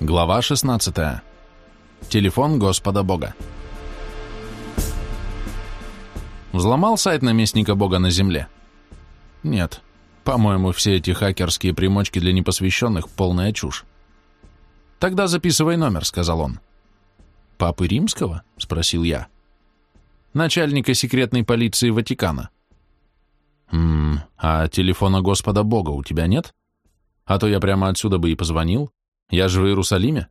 Глава 16. Телефон Господа Бога. Взломал сайт наместника Бога на земле? Нет. По-моему, все эти хакерские примочки для непосвященных — полная чушь. Тогда записывай номер, — сказал он. Папы Римского? — спросил я. Начальника секретной полиции Ватикана. Ммм, а телефона Господа Бога у тебя нет? А то я прямо отсюда бы и позвонил. Я же в Иерусалиме.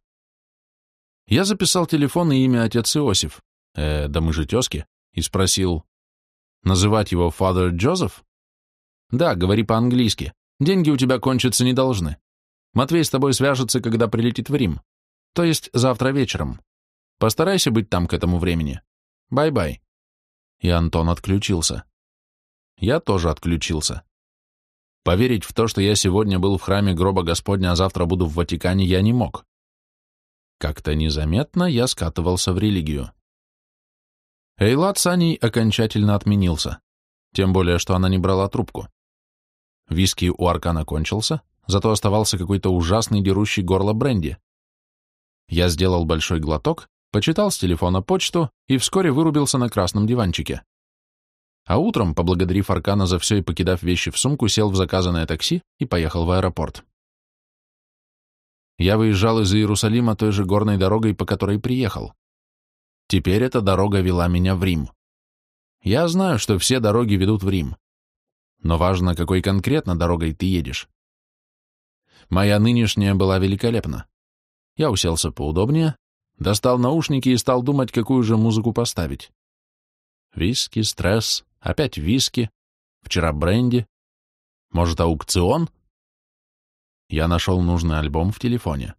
Я записал телефон и имя отец Иосиф, э, да мы же тезки, и спросил, называть его Father Joseph? Да, говори по-английски. Деньги у тебя кончиться не должны. Матвей с тобой свяжется, когда прилетит в Рим. То есть завтра вечером. Постарайся быть там к этому времени. Bye-bye. И Антон отключился. Я тоже отключился. Поверить в то, что я сегодня был в храме гроба Господня, а завтра буду в Ватикане, я не мог. Как-то незаметно я скатывался в религию. Эйлат с Аней окончательно отменился, тем более, что она не брала трубку. Виски у Аркана кончился, зато оставался какой-то ужасный дерущий горло бренди. Я сделал большой глоток, почитал с телефона почту и вскоре вырубился на красном диванчике. А утром, поблагодарив Аркана за все и покидав вещи в сумку, сел в заказанное такси и поехал в аэропорт. Я выезжал из Иерусалима той же горной дорогой, по которой приехал. Теперь эта дорога вела меня в Рим. Я знаю, что все дороги ведут в Рим. Но важно, какой конкретно дорогой ты едешь. Моя нынешняя была великолепна. Я уселся поудобнее, достал наушники и стал думать, какую же музыку поставить. Виски, стресс, Опять виски. Вчера бренди. Может, аукцион? Я нашел нужный альбом в телефоне.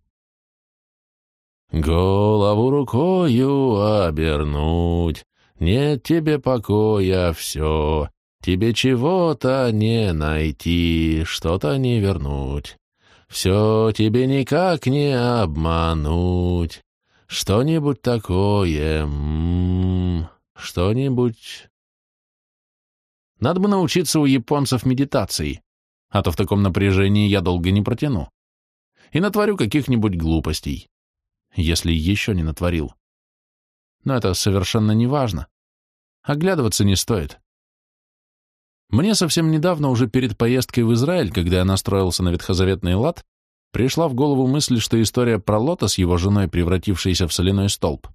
Голову рукою обернуть, нет тебе покоя все, тебе чего-то не найти, что-то не вернуть, все тебе никак не обмануть, что-нибудь такое, м -м, что-нибудь надо бы научиться у японцев медитации, а то в таком напряжении я долго не протяну. И натворю каких-нибудь глупостей, если еще не натворил. Но это совершенно не важно. Оглядываться не стоит. Мне совсем недавно, уже перед поездкой в Израиль, когда я настроился на ветхозаветный лад, пришла в голову мысль, что история про Лота с его женой, превратившейся в соляной столб,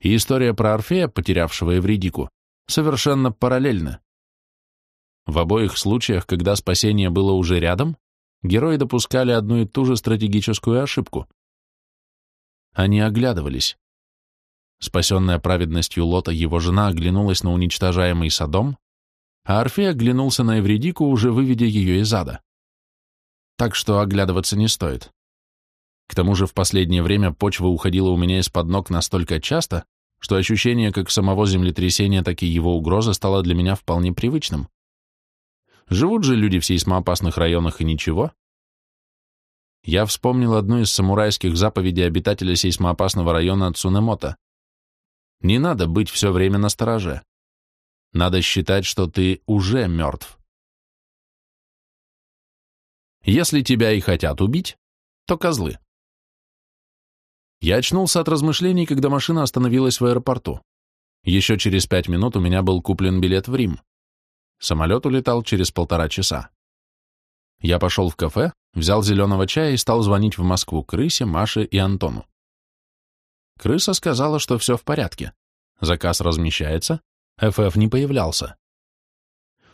и история про Орфея, потерявшего Эвридику, совершенно параллельны. В обоих случаях, когда спасение было уже рядом, герои допускали одну и ту же стратегическую ошибку. Они оглядывались. Спасенная праведностью Лота, его жена оглянулась на уничтожаемый Содом, а Орфей оглянулся на Эвредику, уже выведя ее из ада. Так что оглядываться не стоит. К тому же в последнее время почва уходила у меня из-под ног настолько часто, что ощущение как самого землетрясения, так и его угрозы стало для меня вполне привычным. Живут же люди в сейсмоопасных районах и ничего. Я вспомнил одну из самурайских заповедей обитателя сейсмоопасного района Цунемота. Не надо быть все время на стороже. Надо считать, что ты уже мертв. Если тебя и хотят убить, то козлы. Я очнулся от размышлений, когда машина остановилась в аэропорту. Еще через пять минут у меня был куплен билет в Рим. Самолет улетал через полтора часа. Я пошел в кафе, взял зеленого чая и стал звонить в Москву Крысе, Маше и Антону. Крыса сказала, что все в порядке. Заказ размещается, ФФ не появлялся.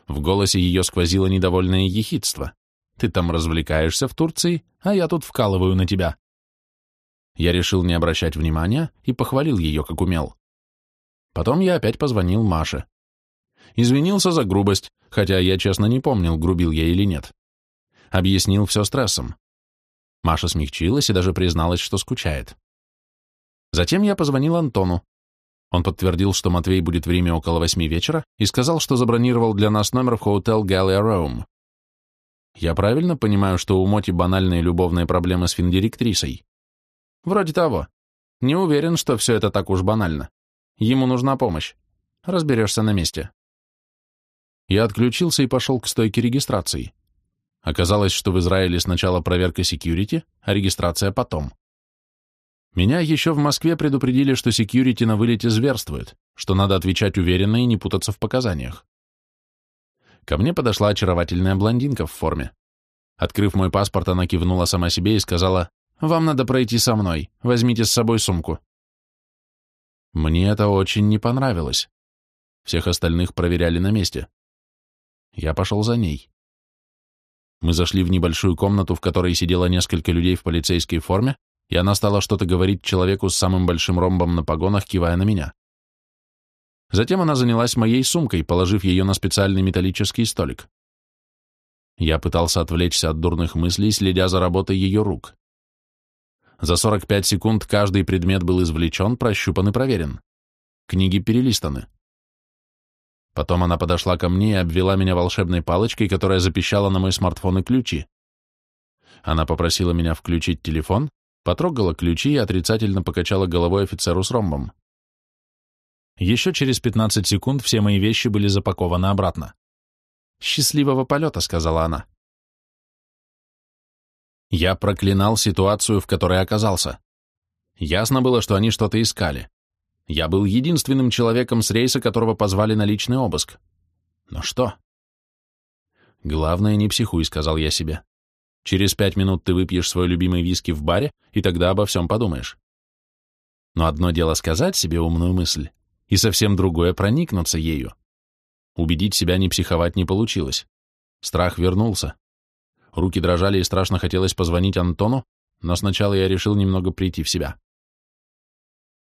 В голосе ее сквозило недовольное ехидство. «Ты там развлекаешься в Турции, а я тут вкалываю на тебя». Я решил не обращать внимания и похвалил ее, как умел. Потом я опять позвонил Маше. Извинился за грубость, хотя я честно не помнил, грубил я или нет. Объяснил все стрессом. Маша смягчилась и даже призналась, что скучает. Затем я позвонил Антону. Он подтвердил, что Матвей будет в Риме около восьми вечера и сказал, что забронировал для нас номер в Hotel Gallia Rome. Я правильно понимаю, что у Моти банальные любовные проблемы с финдиректрисой? Вроде того. Не уверен, что все это так уж банально. Ему нужна помощь. Разберешься на месте. Я отключился и пошел к стойке регистрации. Оказалось, что в Израиле сначала проверка security, а регистрация потом. Меня еще в Москве предупредили, что секьюрити на вылете зверствует, что надо отвечать уверенно и не путаться в показаниях. Ко мне подошла очаровательная блондинка в форме. Открыв мой паспорт, она кивнула сама себе и сказала, «Вам надо пройти со мной, возьмите с собой сумку». Мне это очень не понравилось. Всех остальных проверяли на месте. Я пошел за ней. Мы зашли в небольшую комнату, в которой сидело несколько людей в полицейской форме, и она стала что-то говорить человеку с самым большим ромбом на погонах, кивая на меня. Затем она занялась моей сумкой, положив ее на специальный металлический столик. Я пытался отвлечься от дурных мыслей, следя за работой ее рук. За 45 секунд каждый предмет был извлечен, прощупан и проверен. Книги перелистаны. Потом она подошла ко мне и обвела меня волшебной палочкой, которая запищала на мой смартфон и ключи. Она попросила меня включить телефон, потрогала ключи и отрицательно покачала головой офицеру с ромбом. Еще через 15 секунд все мои вещи были запакованы обратно. «Счастливого полета», — сказала она. Я проклинал ситуацию, в которой оказался. Ясно было, что они что-то искали. Я был единственным человеком с рейса, которого позвали на личный обыск. Но что? Главное, не психуй, сказал я себе. Через пять минут ты выпьешь свой любимый виски в баре, и тогда обо всем подумаешь. Но одно дело сказать себе умную мысль, и совсем другое проникнуться ею. Убедить себя не психовать не получилось. Страх вернулся. Руки дрожали и страшно хотелось позвонить Антону, но сначала я решил немного прийти в себя.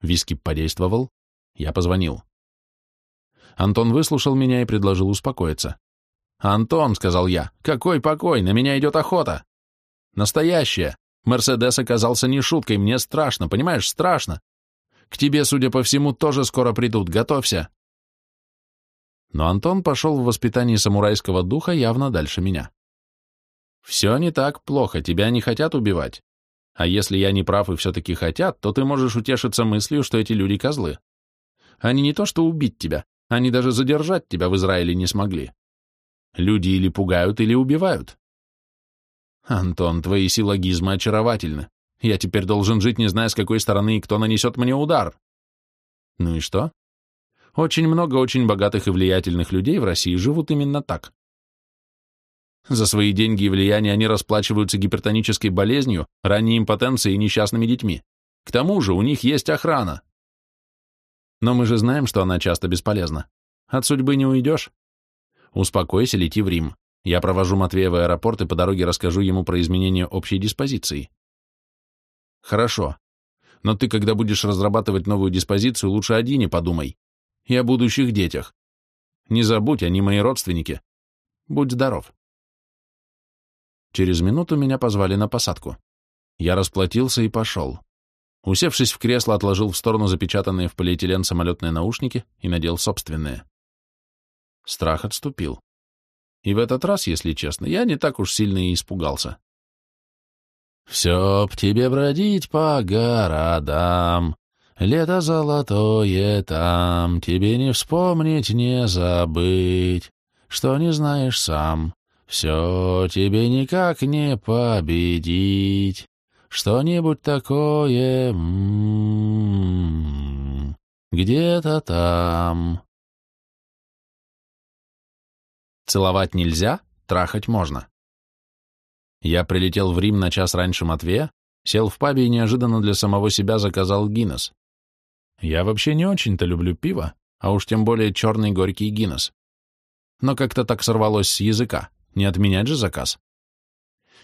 Виски подействовал, я позвонил. Антон выслушал меня и предложил успокоиться. «Антон», — сказал я, — «какой покой, на меня идет охота». «Настоящая. Мерседес оказался не шуткой, мне страшно, понимаешь, страшно. К тебе, судя по всему, тоже скоро придут, готовься». Но Антон пошел в воспитании самурайского духа явно дальше меня. Все не так плохо, тебя не хотят убивать. А если я не прав и все-таки хотят, то ты можешь утешиться мыслью, что эти люди козлы. Они не то что убить тебя, они даже задержать тебя в Израиле не смогли. Люди или пугают, или убивают. Антон, твои силлогизмы очаровательны. Я теперь должен жить, не зная, с какой стороны и кто нанесет мне удар. Ну и что? Очень много очень богатых и влиятельных людей в России живут именно так. За свои деньги и влияние они расплачиваются гипертонической болезнью, ранней импотенцией и несчастными детьми. К тому же у них есть охрана. Но мы же знаем, что она часто бесполезна. От судьбы не уйдешь. Успокойся, лети в Рим. Я провожу Матвея в аэропорт и по дороге расскажу ему про изменение общей диспозиции. Хорошо. Но ты, когда будешь разрабатывать новую диспозицию, лучше о Дине подумай. И о будущих детях. Не забудь, они мои родственники. Будь здоров. Через минуту меня позвали на посадку. Я расплатился и пошел. Усевшись в кресло, отложил в сторону запечатанные в полиэтилен самолетные наушники и надел собственные. Страх отступил. И в этот раз, если честно, я не так уж сильно и испугался. «Все б тебе бродить по городам, лето золотое там, тебе не вспомнить, не забыть, что не знаешь сам, все тебе никак не победить. Что-нибудь такое м-м, где-то там. Целовать нельзя, трахать можно. Я прилетел в Рим на час раньше Матвея, сел в пабе и неожиданно для самого себя заказал Гиннес. Я вообще не очень-то люблю пиво, а уж тем более черный горький Гиннес. Но как-то так сорвалось с языка. Не отменять же заказ.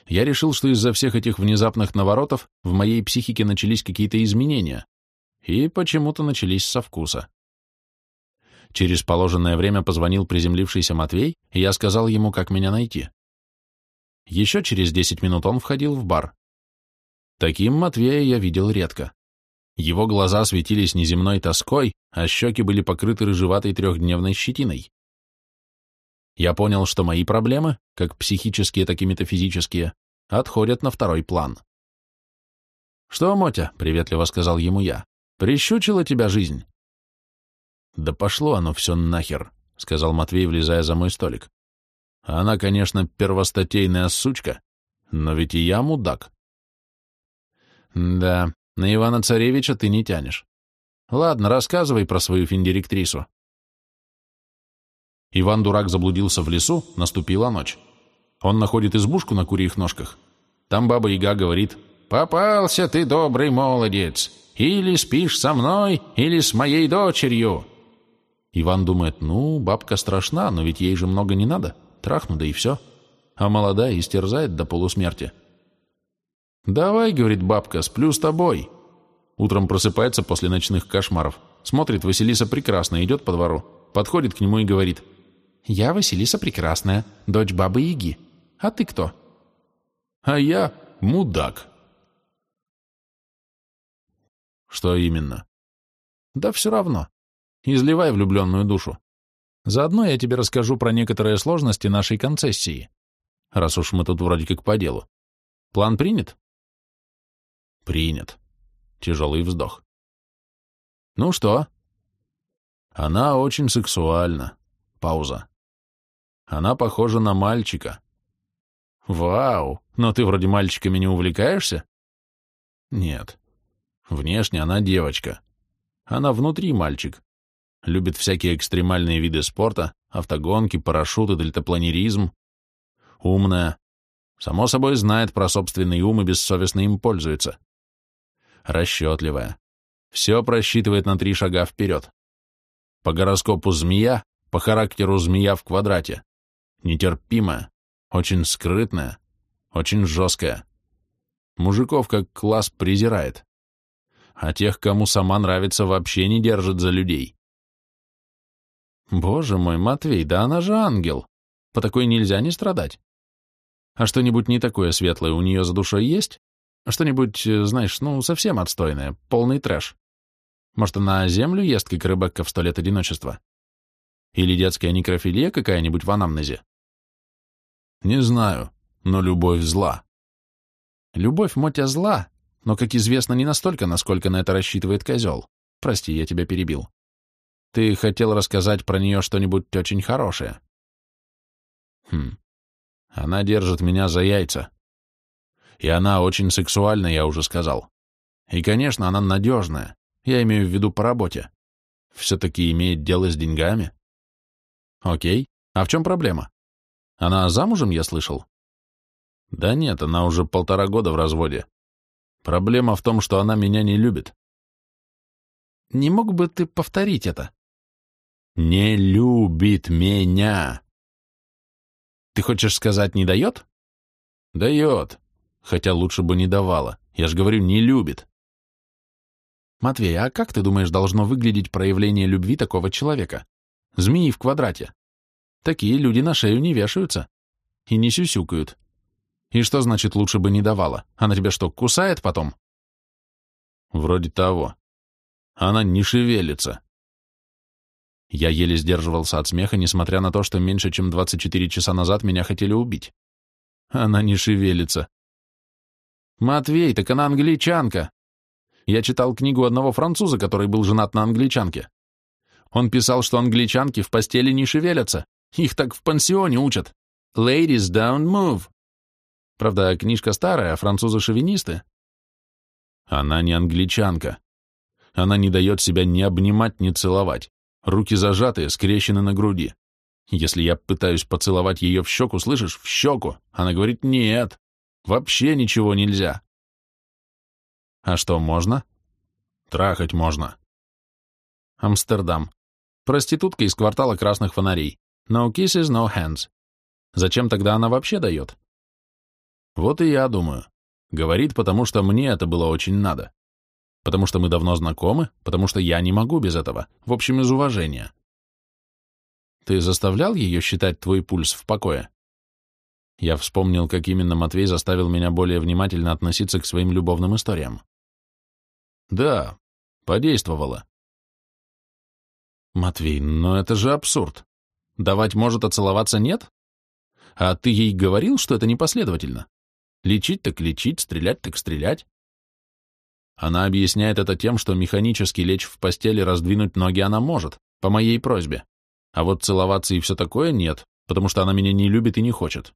Я решил, что из-за всех этих внезапных наворотов в моей психике начались какие-то изменения, и почему-то начались со вкуса. Через положенное время позвонил приземлившийся Матвей, и я сказал ему, как меня найти. Еще через десять минут он входил в бар. Таким Матвея я видел редко. Его глаза светились неземной тоской, а щеки были покрыты рыжеватой трехдневной щетиной я понял, что мои проблемы, как психические, так и метафизические, отходят на второй план. «Что, Мотя?» — приветливо сказал ему я. «Прищучила тебя жизнь?» «Да пошло оно все нахер», — сказал Матвей, влезая за мой столик. «Она, конечно, первостатейная сучка, но ведь и я мудак». «Да, На Ивана-Царевича ты не тянешь. Ладно, рассказывай про свою финдиректрису. Иван-дурак заблудился в лесу, наступила ночь. Он находит избушку на курьих ножках. Там баба-яга говорит, «Попался ты, добрый молодец! Или спишь со мной, или с моей дочерью!» Иван думает, ну, бабка страшна, но ведь ей же много не надо. Трахну, да и все. А молодая истерзает до полусмерти. «Давай, — говорит бабка, — сплю с тобой». Утром просыпается после ночных кошмаров. Смотрит, Василиса прекрасно, идет по двору. Подходит к нему и говорит, «Я Василиса Прекрасная, дочь бабы Яги. А ты кто?» «А я мудак». «Что именно?» «Да все равно. Изливай влюбленную душу. Заодно я тебе расскажу про некоторые сложности нашей концессии, раз уж мы тут вроде как по делу. План принят?» «Принят». Тяжелый вздох. «Ну что?» «Она очень сексуальна». Пауза. Она похожа на мальчика. Вау, но ты вроде мальчиками не увлекаешься? Нет. Внешне она девочка. Она внутри мальчик. Любит всякие экстремальные виды спорта, автогонки, парашюты, дельтапланеризм. Умная. Само собой знает про собственный ум и бессовестно им пользуется. Расчетливая. Все просчитывает на три шага вперед. По гороскопу змея, по характеру змея в квадрате нетерпимая, очень скрытная, очень жесткая. Мужиков как класс презирает, а тех, кому сама нравится, вообще не держит за людей. Боже мой, Матвей, да она же ангел. По такой нельзя не страдать. А что-нибудь не такое светлое у нее за душой есть? Что-нибудь, э, знаешь, ну, совсем отстойное, полный трэш. Может, она землю ест, как рыбакка в сто лет одиночества? Или детская некрофилия какая-нибудь в анамнезе? Не знаю, но любовь зла. Любовь, Мотя, зла, но, как известно, не настолько, насколько на это рассчитывает козел. Прости, я тебя перебил. Ты хотел рассказать про нее что-нибудь очень хорошее. Хм. Она держит меня за яйца. И она очень сексуальна, я уже сказал. И, конечно, она надежная. Я имею в виду по работе. Все-таки имеет дело с деньгами. Окей. А в чем проблема? Она замужем, я слышал? Да нет, она уже полтора года в разводе. Проблема в том, что она меня не любит. Не мог бы ты повторить это? Не любит меня. Ты хочешь сказать, не дает? Дает. Хотя лучше бы не давала. Я же говорю, не любит. Матвей, а как ты думаешь, должно выглядеть проявление любви такого человека? Змеи в квадрате. Такие люди на шею не вешаются. И не сюсюкают. И что значит лучше бы не давала? Она тебя что, кусает потом? Вроде того. Она не шевелится. Я еле сдерживался от смеха, несмотря на то, что меньше чем 24 часа назад меня хотели убить. Она не шевелится. Матвей, так она англичанка. Я читал книгу одного француза, который был женат на англичанке. Он писал, что англичанки в постели не шевелятся, их так в пансионе учат. Ladies don't move. Правда, книжка старая, а французы шовинисты. Она не англичанка. Она не дает себя ни обнимать, ни целовать. Руки зажатые, скрещены на груди. Если я пытаюсь поцеловать ее в щеку, слышишь, в щеку, она говорит «нет, вообще ничего нельзя». А что, можно? Трахать можно. Амстердам. Проститутка из квартала красных фонарей. No kisses, no hands. Зачем тогда она вообще дает? Вот и я думаю. Говорит, потому что мне это было очень надо. Потому что мы давно знакомы, потому что я не могу без этого, в общем, из уважения. Ты заставлял ее считать твой пульс в покое? Я вспомнил, как именно Матвей заставил меня более внимательно относиться к своим любовным историям. Да, подействовало. Матвей, но это же абсурд. Давать может, а целоваться нет? А ты ей говорил, что это непоследовательно? Лечить так лечить, стрелять так стрелять? Она объясняет это тем, что механически лечь в постели, раздвинуть ноги она может, по моей просьбе. А вот целоваться и все такое нет, потому что она меня не любит и не хочет.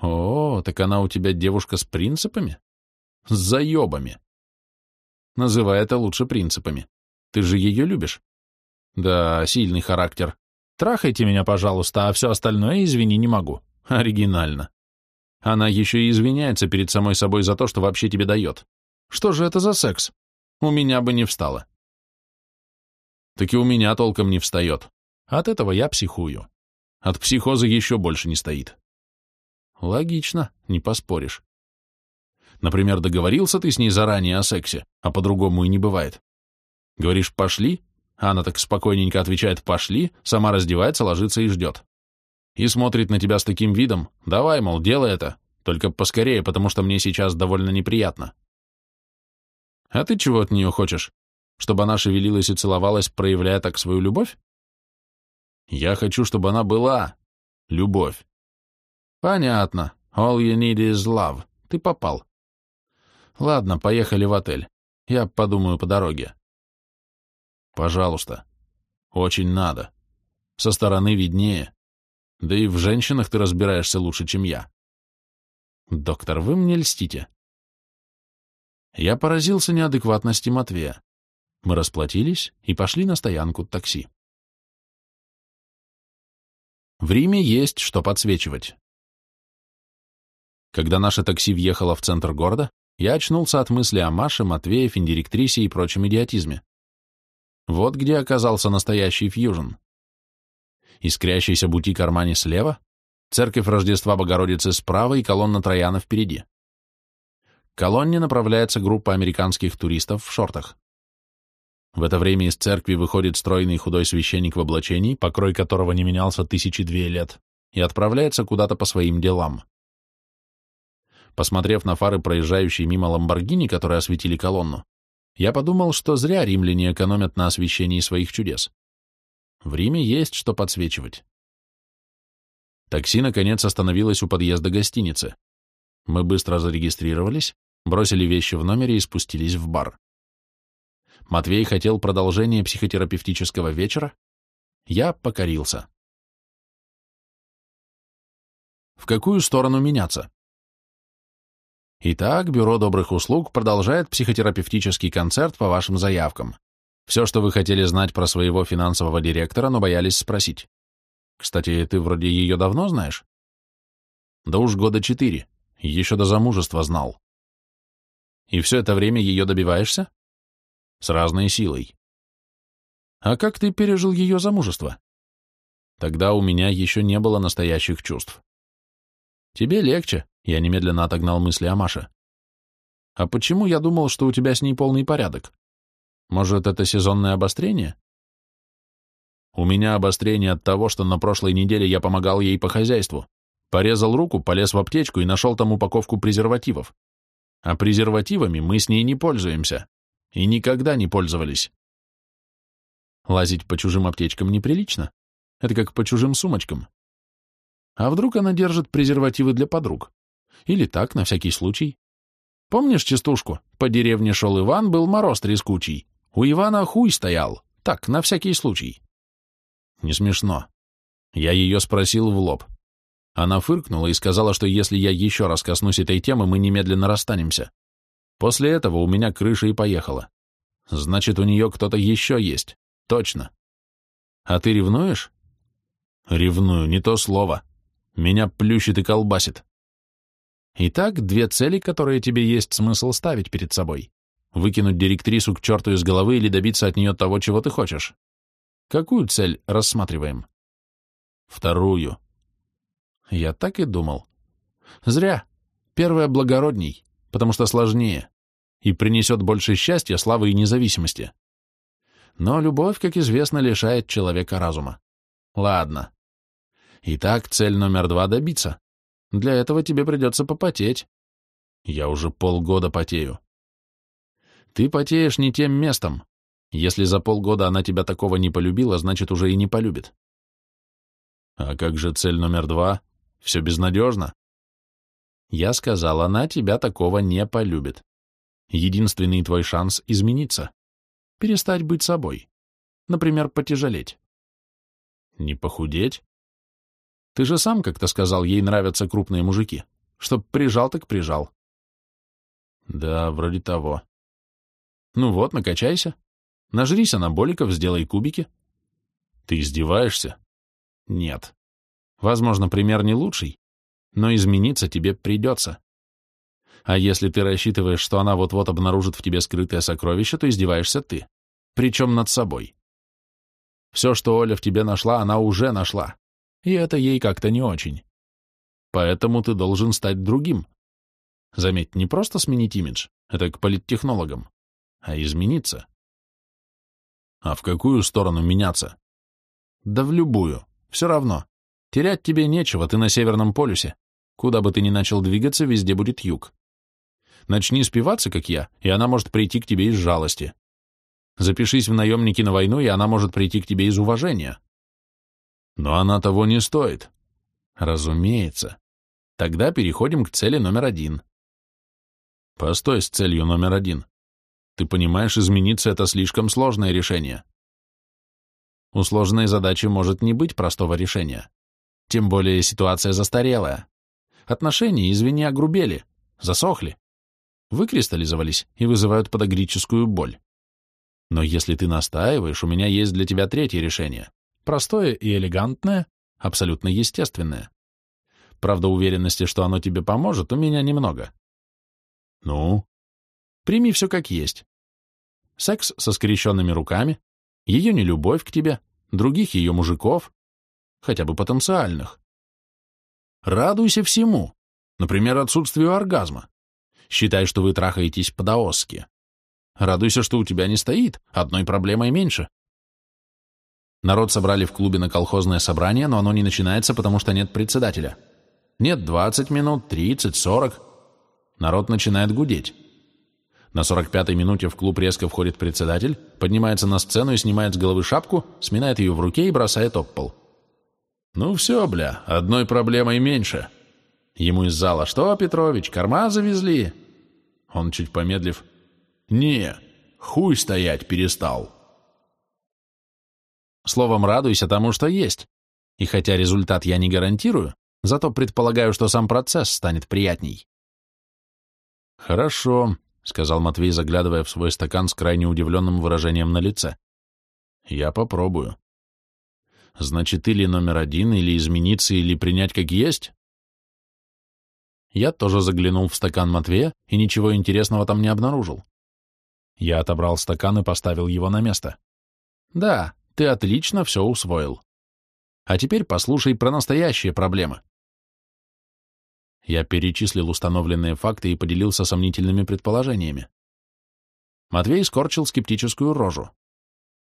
О, так она у тебя девушка с принципами? С заебами. Называй это лучше принципами. Ты же ее любишь. Да, сильный характер. Трахайте меня, пожалуйста, а все остальное, извини, не могу. Оригинально. Она еще и извиняется перед самой собой за то, что вообще тебе дает. Что же это за секс? У меня бы не встало. Так и у меня толком не встает. От этого я психую. От психоза еще больше не стоит. Логично, не поспоришь. Например, договорился ты с ней заранее о сексе, а по-другому и не бывает. Говоришь «пошли», она так спокойненько отвечает «пошли», сама раздевается, ложится и ждет. И смотрит на тебя с таким видом «давай, мол, делай это, только поскорее, потому что мне сейчас довольно неприятно». А ты чего от нее хочешь? Чтобы она шевелилась и целовалась, проявляя так свою любовь? Я хочу, чтобы она была. Любовь. Понятно. All you need is love. Ты попал. Ладно, поехали в отель. Я подумаю по дороге. Пожалуйста. Очень надо. Со стороны виднее. Да и в женщинах ты разбираешься лучше, чем я. Доктор, вы мне льстите. Я поразился неадекватности Матвея. Мы расплатились и пошли на стоянку такси. В Риме есть что подсвечивать. Когда наше такси въехало в центр города, я очнулся от мысли о Маше, Матвее, финдиректрисе и прочем идиотизме. Вот где оказался настоящий фьюжн. Искрящийся бутик Армани слева, церковь Рождества Богородицы справа и колонна Трояна впереди. К колонне направляется группа американских туристов в шортах. В это время из церкви выходит стройный худой священник в облачении, покрой которого не менялся тысячи две лет, и отправляется куда-то по своим делам. Посмотрев на фары, проезжающие мимо Ламборгини, которые осветили колонну, я подумал, что зря римляне экономят на освещении своих чудес. В Риме есть что подсвечивать. Такси, наконец, остановилось у подъезда гостиницы. Мы быстро зарегистрировались, бросили вещи в номере и спустились в бар. Матвей хотел продолжения психотерапевтического вечера. Я покорился. В какую сторону меняться? Итак, Бюро добрых услуг продолжает психотерапевтический концерт по вашим заявкам. Все, что вы хотели знать про своего финансового директора, но боялись спросить. Кстати, ты вроде ее давно знаешь? Да уж года четыре. Еще до замужества знал. И все это время ее добиваешься? С разной силой. А как ты пережил ее замужество? Тогда у меня еще не было настоящих чувств. Тебе легче, я немедленно отогнал мысли о Маше. А почему я думал, что у тебя с ней полный порядок? Может, это сезонное обострение? У меня обострение от того, что на прошлой неделе я помогал ей по хозяйству. Порезал руку, полез в аптечку и нашел там упаковку презервативов. А презервативами мы с ней не пользуемся. И никогда не пользовались. Лазить по чужим аптечкам неприлично. Это как по чужим сумочкам. А вдруг она держит презервативы для подруг? Или так, на всякий случай? Помнишь частушку? По деревне шел Иван, был мороз трескучий. У Ивана хуй стоял. Так, на всякий случай. Не смешно. Я ее спросил в лоб. Она фыркнула и сказала, что если я еще раз коснусь этой темы, мы немедленно расстанемся. После этого у меня крыша и поехала. Значит, у нее кто-то еще есть. Точно. А ты ревнуешь? Ревную, не то слово. Меня плющит и колбасит. Итак, две цели, которые тебе есть смысл ставить перед собой. Выкинуть директрису к черту из головы или добиться от нее того, чего ты хочешь. Какую цель рассматриваем? Вторую. Я так и думал. Зря. Первая благородней, потому что сложнее и принесет больше счастья, славы и независимости. Но любовь, как известно, лишает человека разума. Ладно, Итак, цель номер два — добиться. Для этого тебе придется попотеть. Я уже полгода потею. Ты потеешь не тем местом. Если за полгода она тебя такого не полюбила, значит, уже и не полюбит. А как же цель номер два? Все безнадежно. Я сказал, она тебя такого не полюбит. Единственный твой шанс — измениться. Перестать быть собой. Например, потяжелеть. Не похудеть? Ты же сам как-то сказал, ей нравятся крупные мужики. Чтоб прижал, так прижал. Да, вроде того. Ну вот, накачайся. Нажрись анаболиков, сделай кубики. Ты издеваешься? Нет. Возможно, пример не лучший, но измениться тебе придется. А если ты рассчитываешь, что она вот-вот обнаружит в тебе скрытое сокровище, то издеваешься ты. Причем над собой. Все, что Оля в тебе нашла, она уже нашла. И это ей как-то не очень. Поэтому ты должен стать другим. Заметь, не просто сменить имидж, это к политтехнологам, а измениться. А в какую сторону меняться? Да в любую. Все равно. Терять тебе нечего, ты на Северном полюсе. Куда бы ты ни начал двигаться, везде будет юг. Начни спиваться, как я, и она может прийти к тебе из жалости. Запишись в наемники на войну, и она может прийти к тебе из уважения. Но она того не стоит. Разумеется. Тогда переходим к цели номер один. Постой с целью номер один. Ты понимаешь, измениться — это слишком сложное решение. У сложной задачи может не быть простого решения. Тем более ситуация застарелая. Отношения, извини, огрубели, засохли выкристаллизовались и вызывают подагрическую боль. Но если ты настаиваешь, у меня есть для тебя третье решение. Простое и элегантное, абсолютно естественное. Правда, уверенности, что оно тебе поможет, у меня немного. Ну? Прими все как есть. Секс со скрещенными руками, ее нелюбовь к тебе, других ее мужиков, хотя бы потенциальных. Радуйся всему, например, отсутствию оргазма. Считай, что вы трахаетесь по-даосски. Радуйся, что у тебя не стоит, одной проблемой меньше. Народ собрали в клубе на колхозное собрание, но оно не начинается, потому что нет председателя. Нет 20 минут, 30, 40. Народ начинает гудеть. На 45-й минуте в клуб резко входит председатель, поднимается на сцену и снимает с головы шапку, сминает ее в руке и бросает об пол. «Ну все, бля, одной проблемой меньше», Ему из зала «Что, Петрович, корма завезли?» Он, чуть помедлив, «Не, хуй стоять перестал». Словом, радуйся тому, что есть. И хотя результат я не гарантирую, зато предполагаю, что сам процесс станет приятней. «Хорошо», — сказал Матвей, заглядывая в свой стакан с крайне удивленным выражением на лице. «Я попробую. Значит, или номер один, или измениться, или принять как есть?» Я тоже заглянул в стакан Матвея и ничего интересного там не обнаружил. Я отобрал стакан и поставил его на место. Да, ты отлично все усвоил. А теперь послушай про настоящие проблемы. Я перечислил установленные факты и поделился сомнительными предположениями. Матвей скорчил скептическую рожу.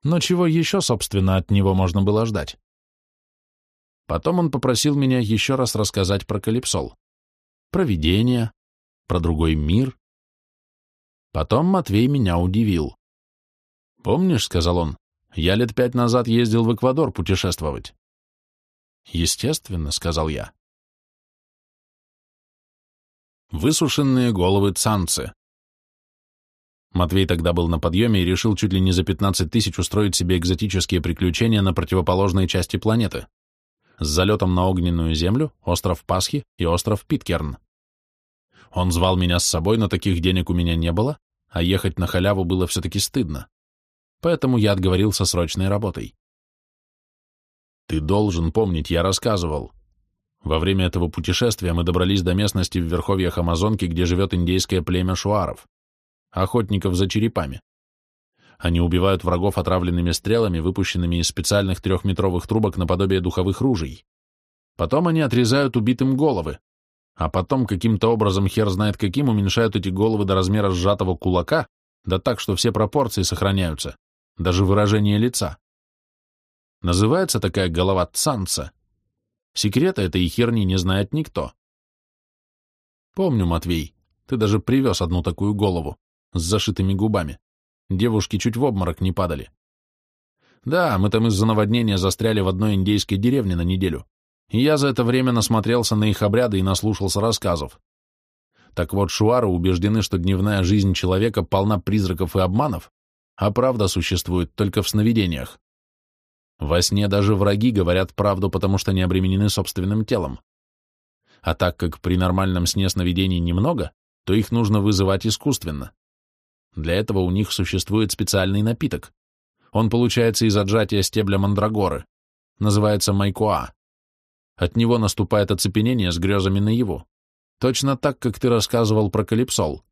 Но чего еще, собственно, от него можно было ждать? Потом он попросил меня еще раз рассказать про Калипсол про видение, про другой мир. Потом Матвей меня удивил. «Помнишь, — сказал он, — я лет пять назад ездил в Эквадор путешествовать». «Естественно, — сказал я». Высушенные головы цанцы. Матвей тогда был на подъеме и решил чуть ли не за 15 тысяч устроить себе экзотические приключения на противоположной части планеты с залетом на огненную землю, остров Пасхи и остров Питкерн. Он звал меня с собой, но таких денег у меня не было, а ехать на халяву было все-таки стыдно. Поэтому я отговорился срочной работой. Ты должен помнить, я рассказывал. Во время этого путешествия мы добрались до местности в верховьях Амазонки, где живет индейское племя шуаров, охотников за черепами. Они убивают врагов отравленными стрелами, выпущенными из специальных трехметровых трубок наподобие духовых ружей. Потом они отрезают убитым головы, а потом каким-то образом, хер знает каким, уменьшают эти головы до размера сжатого кулака, да так, что все пропорции сохраняются, даже выражение лица. Называется такая голова цанца. Секрета этой херни не знает никто. Помню, Матвей, ты даже привез одну такую голову с зашитыми губами. Девушки чуть в обморок не падали. Да, мы там из-за наводнения застряли в одной индейской деревне на неделю и я за это время насмотрелся на их обряды и наслушался рассказов. Так вот, шуары убеждены, что дневная жизнь человека полна призраков и обманов, а правда существует только в сновидениях. Во сне даже враги говорят правду, потому что не обременены собственным телом. А так как при нормальном сне сновидений немного, то их нужно вызывать искусственно. Для этого у них существует специальный напиток. Он получается из отжатия стебля мандрагоры. Называется майкуа. От него наступает оцепенение с грезами наяву. Точно так, как ты рассказывал про калипсол.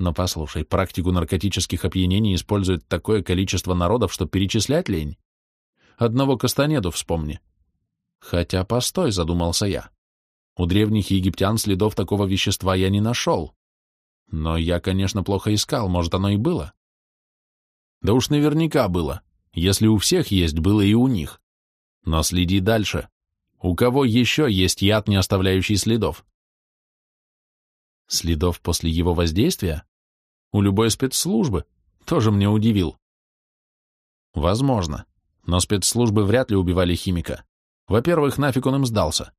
Но послушай, практику наркотических опьянений использует такое количество народов, что перечислять лень. Одного Кастанеду вспомни. Хотя, постой, задумался я. У древних египтян следов такого вещества я не нашел. Но я, конечно, плохо искал, может, оно и было. Да уж наверняка было. Если у всех есть, было и у них. Но следи дальше. У кого еще есть яд, не оставляющий следов? Следов после его воздействия? У любой спецслужбы. Тоже мне удивил. Возможно. Но спецслужбы вряд ли убивали химика. Во-первых, нафиг он им сдался.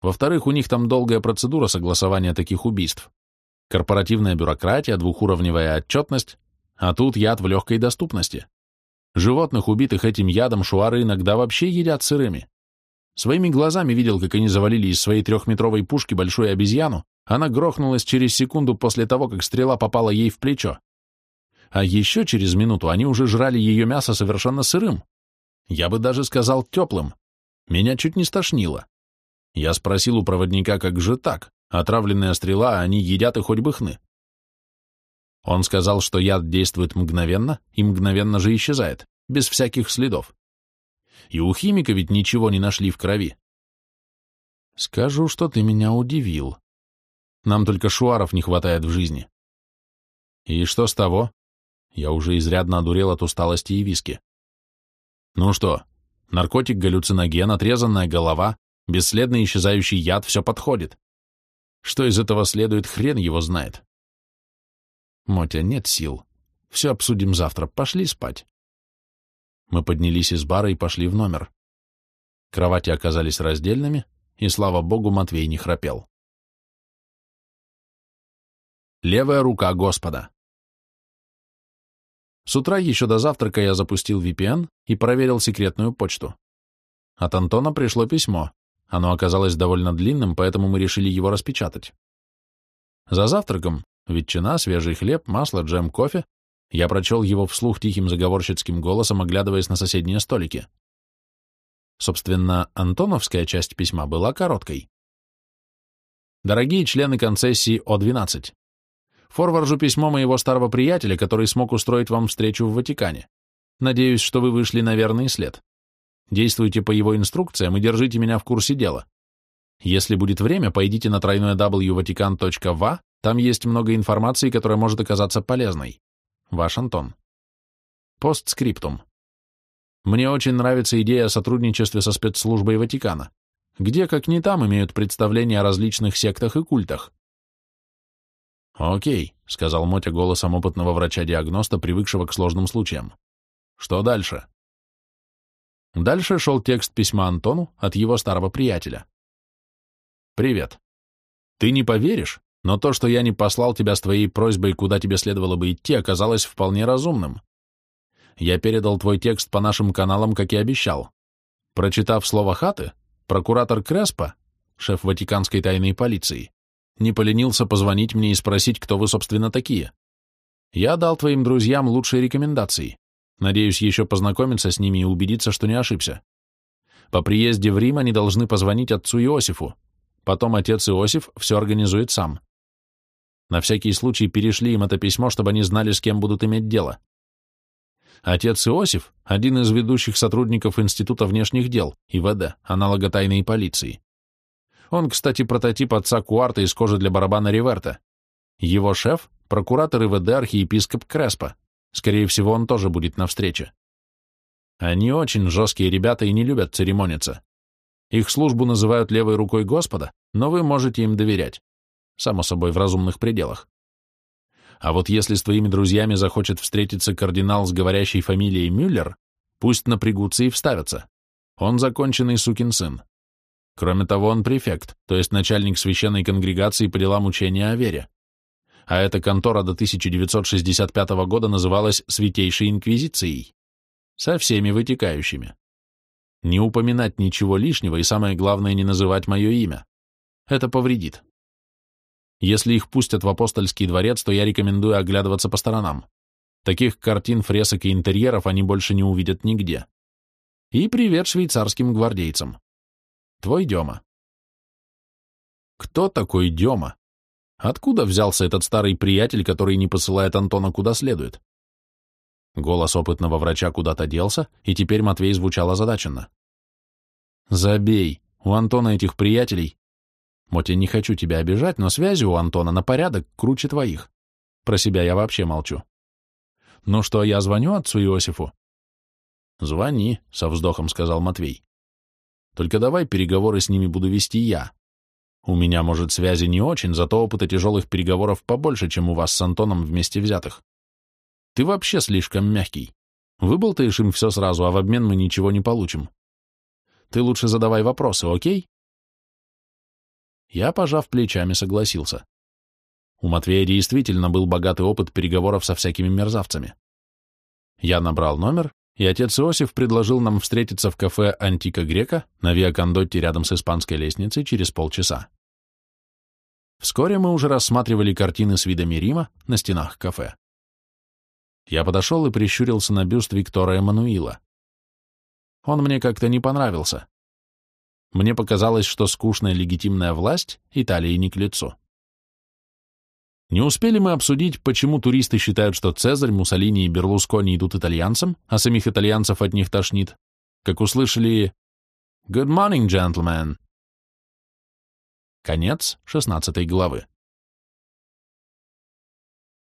Во-вторых, у них там долгая процедура согласования таких убийств. Корпоративная бюрократия, двухуровневая отчетность, а тут яд в легкой доступности. Животных, убитых этим ядом, шуары иногда вообще едят сырыми. Своими глазами видел, как они завалили из своей трехметровой пушки большую обезьяну, она грохнулась через секунду после того, как стрела попала ей в плечо. А еще через минуту они уже жрали ее мясо совершенно сырым. Я бы даже сказал теплым. Меня чуть не стошнило. Я спросил у проводника, как же так? Отравленная стрела, они едят и хоть бы хны. Он сказал, что яд действует мгновенно и мгновенно же исчезает, без всяких следов. И у химика ведь ничего не нашли в крови. Скажу, что ты меня удивил. Нам только шуаров не хватает в жизни. И что с того? Я уже изрядно одурел от усталости и виски. Ну что, наркотик, галлюциноген, отрезанная голова, бесследно исчезающий яд, все подходит. Что из этого следует, хрен его знает. Мотя, нет сил. Все обсудим завтра. Пошли спать. Мы поднялись из бара и пошли в номер. Кровати оказались раздельными, и, слава богу, Матвей не храпел. Левая рука Господа. С утра еще до завтрака я запустил VPN и проверил секретную почту. От Антона пришло письмо. Оно оказалось довольно длинным, поэтому мы решили его распечатать. За завтраком ветчина, свежий хлеб, масло, джем, кофе. Я прочел его вслух тихим заговорщицким голосом, оглядываясь на соседние столики. Собственно, антоновская часть письма была короткой. Дорогие члены концессии О-12, форваржу письмо моего старого приятеля, который смог устроить вам встречу в Ватикане. Надеюсь, что вы вышли на верный след. Действуйте по его инструкциям и держите меня в курсе дела. Если будет время, пойдите на тройное www.vatican.va, там есть много информации, которая может оказаться полезной. Ваш Антон. Постскриптум. Мне очень нравится идея о сотрудничестве со спецслужбой Ватикана. Где, как не там, имеют представление о различных сектах и культах. «Окей», — сказал Мотя голосом опытного врача-диагноста, привыкшего к сложным случаям. «Что дальше?» Дальше шел текст письма Антону от его старого приятеля. «Привет. Ты не поверишь, но то, что я не послал тебя с твоей просьбой, куда тебе следовало бы идти, оказалось вполне разумным. Я передал твой текст по нашим каналам, как и обещал. Прочитав слово «хаты», прокуратор Креспо, шеф Ватиканской тайной полиции, не поленился позвонить мне и спросить, кто вы, собственно, такие. Я дал твоим друзьям лучшие рекомендации. Надеюсь еще познакомиться с ними и убедиться, что не ошибся. По приезде в Рим они должны позвонить отцу Иосифу. Потом отец Иосиф все организует сам. На всякий случай перешли им это письмо, чтобы они знали, с кем будут иметь дело. Отец Иосиф – один из ведущих сотрудников Института внешних дел, ИВД, аналога тайной полиции. Он, кстати, прототип отца Куарта из кожи для барабана Риверта. Его шеф – прокуратор ИВД архиепископ Креспо. Скорее всего, он тоже будет на встрече. Они очень жесткие ребята и не любят церемониться. Их службу называют левой рукой Господа, но вы можете им доверять. Само собой, в разумных пределах. А вот если с твоими друзьями захочет встретиться кардинал с говорящей фамилией Мюллер, пусть напрягутся и вставятся. Он законченный сукин сын. Кроме того, он префект, то есть начальник священной конгрегации по делам учения о вере а эта контора до 1965 года называлась Святейшей Инквизицией, со всеми вытекающими. Не упоминать ничего лишнего и, самое главное, не называть мое имя. Это повредит. Если их пустят в апостольский дворец, то я рекомендую оглядываться по сторонам. Таких картин, фресок и интерьеров они больше не увидят нигде. И привет швейцарским гвардейцам. Твой Дема. Кто такой Дема? Откуда взялся этот старый приятель, который не посылает Антона куда следует? Голос опытного врача куда-то делся, и теперь Матвей звучал озадаченно. «Забей, у Антона этих приятелей...» «Мотя, не хочу тебя обижать, но связи у Антона на порядок круче твоих. Про себя я вообще молчу. Ну что, я звоню отцу Иосифу?» «Звони», — со вздохом сказал Матвей. «Только давай переговоры с ними буду вести я. У меня, может, связи не очень, зато опыта тяжелых переговоров побольше, чем у вас с Антоном вместе взятых. Ты вообще слишком мягкий. Выболтаешь им все сразу, а в обмен мы ничего не получим. Ты лучше задавай вопросы, окей?» Я, пожав плечами, согласился. У Матвея действительно был богатый опыт переговоров со всякими мерзавцами. Я набрал номер, и отец Иосиф предложил нам встретиться в кафе «Антика Грека» на Виа Кондотти рядом с испанской лестницей через полчаса. Вскоре мы уже рассматривали картины с видами Рима на стенах кафе. Я подошел и прищурился на бюст Виктора Эммануила. Он мне как-то не понравился. Мне показалось, что скучная легитимная власть Италии не к лицу. Не успели мы обсудить, почему туристы считают, что Цезарь, Муссолини и Берлускони идут итальянцам, а самих итальянцев от них тошнит, как услышали «Good morning, gentlemen!» Конец 16 главы.